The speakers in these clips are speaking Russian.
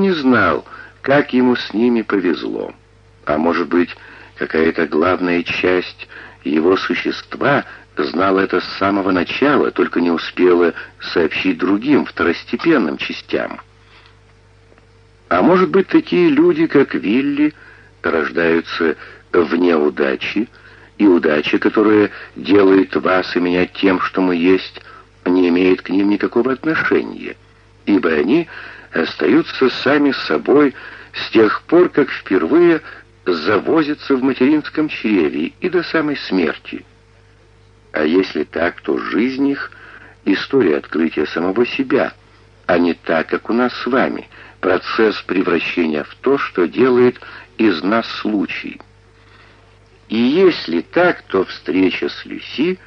не знал, как ему с ними повезло. А может быть, какая-то главная часть его существа знала это с самого начала, только не успела сообщить другим, второстепенным частям. А может быть, такие люди, как Вилли, рождаются вне удачи, и удача, которая делает вас и меня тем, что мы есть, не имеет к ним никакого отношения, ибо они остаются сами собой с тех пор, как впервые завозятся в материнском чреве и до самой смерти. А если так, то жизнь их — история открытия самого себя, а не так, как у нас с вами, процесс превращения в то, что делает из нас случай. И если так, то встреча с Люси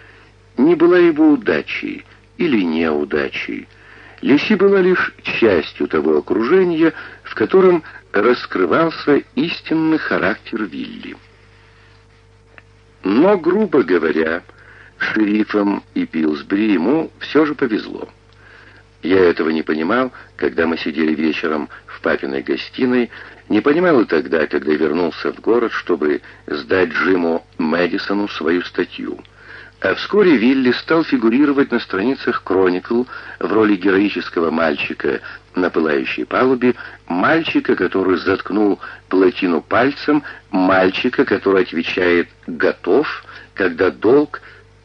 не была его удачей или неудачей, Люси была лишь частью того окружения, в котором раскрывался истинный характер Вилли. Но, грубо говоря, шерифам и Пилсбри ему все же повезло. Я этого не понимал, когда мы сидели вечером в папиной гостиной, не понимал и тогда, когда вернулся в город, чтобы сдать Джиму Мэдисону свою статью — а вскоре Вилли стал фигурировать на страницах «Кроникл» в роли героического мальчика на пылающей палубе, мальчика, который заткнул плотину пальцем, мальчика, который отвечает «готов», когда долг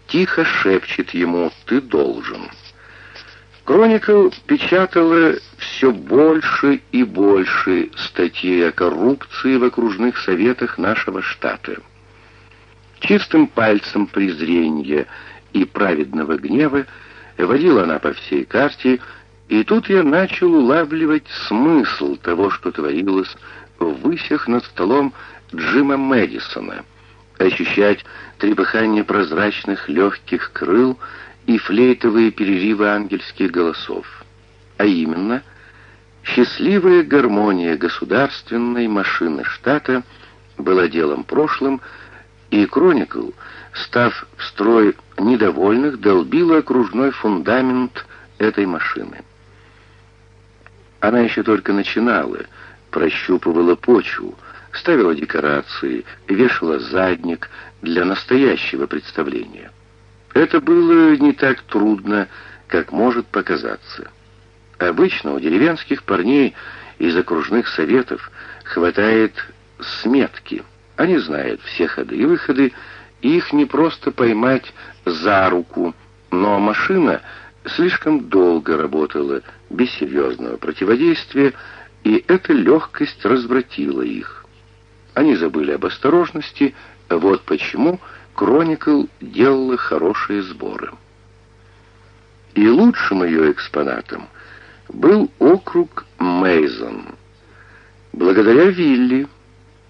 тихо шепчет ему «ты должен». «Кроникл» печатала все больше и больше статей о коррупции в окружных советах нашего штата. Чистым пальцем презрения и праведного гнева водила она по всей карте, и тут я начал улавливать смысл того, что творилось в высях над столом Джима Мэдисона, ощущать трепыхание прозрачных легких крыл и флейтовые переривы ангельских голосов. А именно, счастливая гармония государственной машины штата была делом прошлым, и Кроникл, став в строй недовольных, долбила окружной фундамент этой машины. Она еще только начинала, прощупывала почву, ставила декорации, вешала задник для настоящего представления. Это было не так трудно, как может показаться. Обычно у деревенских парней из окружных советов хватает сметки — они знают все ходы и выходы, и их не просто поймать за руку, но машина слишком долго работала без серьезного противодействия, и эта легкость развратила их. Они забыли об осторожности, вот почему Кроникл делала хорошие сборы. И лучшим ее экспонатом был округ Мейзон. Благодаря Вилли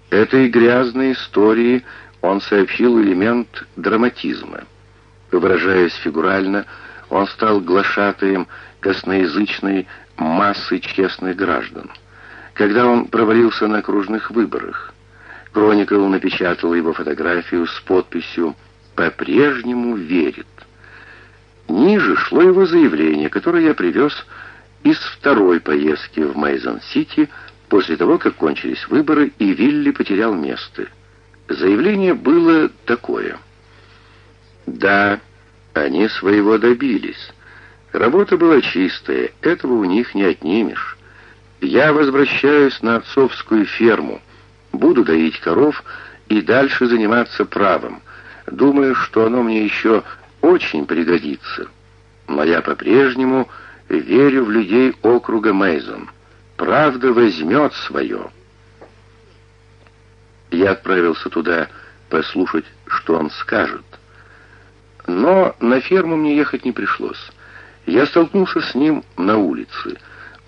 Этой грязной истории он сообщил элемент драматизма. Выражаясь фигурально, он стал глашатаем косноязычной массы честных граждан. Когда он провалился на окружных выборах, Кроникл напечатал его фотографию с подписью «По-прежнему верит». Ниже шло его заявление, которое я привез из второй поездки в Мейзон-Сити после того, как кончились выборы, и Вилли потерял место. Заявление было такое. Да, они своего добились. Работа была чистая, этого у них не отнимешь. Я возвращаюсь на отцовскую ферму, буду доить коров и дальше заниматься правом. Думаю, что оно мне еще очень пригодится. Но я по-прежнему верю в людей округа Мейзон правда возьмет свое. Я отправился туда послушать, что он скажет. Но на ферму мне ехать не пришлось. Я столкнулся с ним на улице.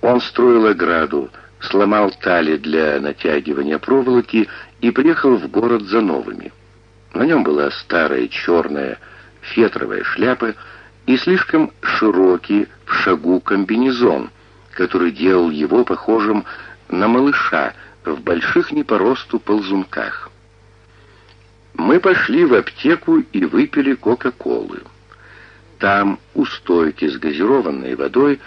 Он строил ограду, сломал тали для натягивания проволоки и приехал в город за новыми. На нем была старая черная фетровая шляпа и слишком широкий в шагу комбинезон — который делал его похожим на малыша в больших не по росту ползунках. Мы пошли в аптеку и выпили Кока-Колы. Там, у стойки с газированной водой,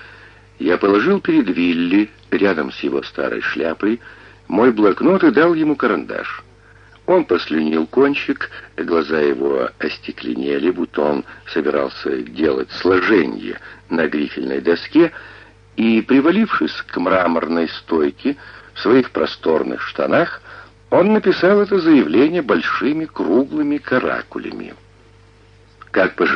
я положил перед Вилли рядом с его старой шляпой мой блокнот и дал ему карандаш. Он послюнил кончик, глаза его остекленели, будто он собирался делать сложение на грифельной доске, и, привалившись к мраморной стойке в своих просторных штанах, он написал это заявление большими круглыми каракулями. «Как поживает